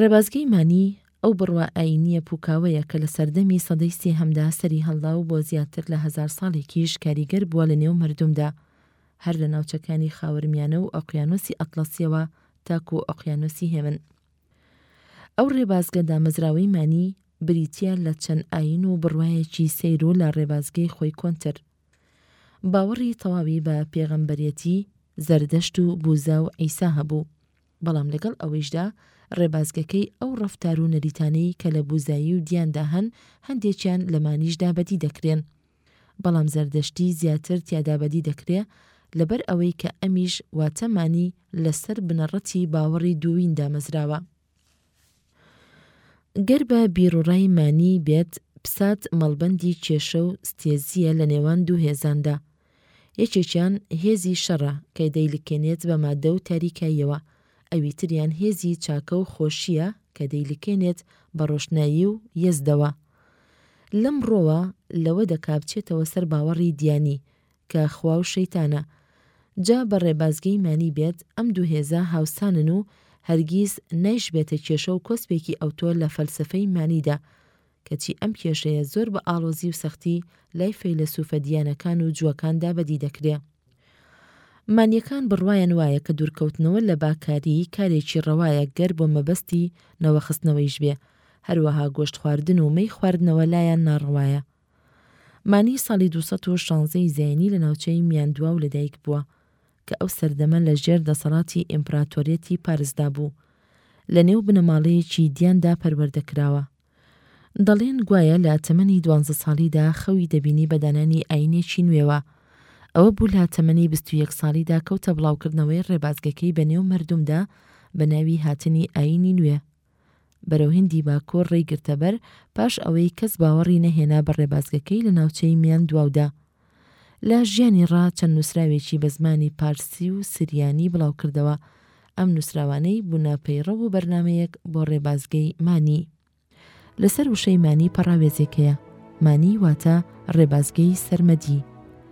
ڕێبازگەی مانی، ئەو بڕوا ئایینییە پووکاوەیە کە لە سەردەمی سەدەی سێهەمدا سەری هەڵدا و بۆ زیاتر لە هەزار ساڵێکیش کاریگەر بووە لەنێو مەردومدا، هەر لە ناوچەکانی خاوەرمیانە و ئۆقیانۆسی ئەتڵەسییەوە تاکوو ئۆقیانۆسی هێمن. ئەو ڕێبازگە دامەزراوەی مانی، بریتییە لە چەند ئایین و بڕوایەکی سەیر و لە ڕێبازگەی خۆی کۆنتر، باوەڕی تەواوی بە پێغەمبەرێتی، زەردەشت و بووزا و عیسا هەبوو. بەڵام لەگەڵ ئەوەیشدا ڕێبازگەکەی ئەو ڕەفتار و نەریتانەی کە لە بوزایی و دیاندا هەن هەندێکیان لە مانیشدا بەدی دەکرێن بەڵام زەردەشتی زیاتر تیادا بەدی دەکرێ لەبەر ئەوەی کە ئەمیش واتە مانی لە سەر بنەڕەتی باوەڕی دووین دامەزراوە. گەر بە بیروڕای مانی بێت، پسات مەڵبەندی کێشە و ستێزییە لە نێوان دوو هێزاندا. یەکێکیان هێزی شەڕە کە دەیلکێنێت بە ماددە و تاریکاییەوە، ئەوی تریان هێزی چاکە و خۆشییە کە دەیلکێنێت بە ڕۆشنایی و یەزدەوە. لەم ڕۆوە لەوە دەکا بچێتەوە سەر باوەڕی دیانی، کە خوا و شەیتانە. جا بە ڕێبازگەی مانی بێت ئەم دوو هێزە هاوسانن و هەرگیز نایشبێتە کێشە و کۆسپێکی ئەوتۆ لە فەلسەفەی مانیدا، کەچی ئەم کێشەیە زۆر بە ئاڵۆزی و سەختی لای فەیلەسووفە دیانەکان و جووەکاندا بەدی دەکرێ. مانییەکان بڕوایان وایە کە دوورکەوتنەوە لە باکاریی کارێکی ڕەوایە گەر بۆ مەبەستی نەوەخستنەوەیش بێ، هەروەها گۆشتخواردن و مەی خواردنەوە لایان ناڕەوایە. مانی ساڵی دوو سەد و شانزە ی زایینی لە ناوچەی میاندواو لەدایک بووە، کە ئەو سەردەمە لە ژێر دەسەڵاتی ئیمپراتۆریەتی پارسدا بوو، لە نێو بنەماڵەیەکی دیاندا پەروەردە کراوە. دەڵێن گوایە لە تەمەنی دوانزە ساڵیدا خەوی دەبینی بە دانانی ئایینێکی نوێوە. ئەوە بوو لە تەمەنی بیست و یەک ساڵیدا کەوتە بڵاوکردنەوەی ڕێبازگەکەی بە نێو مەردومدا بە ناوی هاتنی ئایینی نوێ. بەرەو هیندی باکوور ڕێی گرتەبەر پاش ئەوەی کەس باوەڕی نەهێنا بە ڕێبازگەکەی لە ناوچەی میاندواودا. لە ژیانی ڕا چەند نووسراوێکی بە زمانی پارسی و سریانی بڵاو کردەوە، ئەم نووسراوانەی بوونە پەیڕەو و بەرنامەیەک بۆ ڕێبازگەی مانی. لەسەر وشەی مانی پەڕاوێزێک هەیە، مانی واتە ڕێبازگەی سەرمەدی.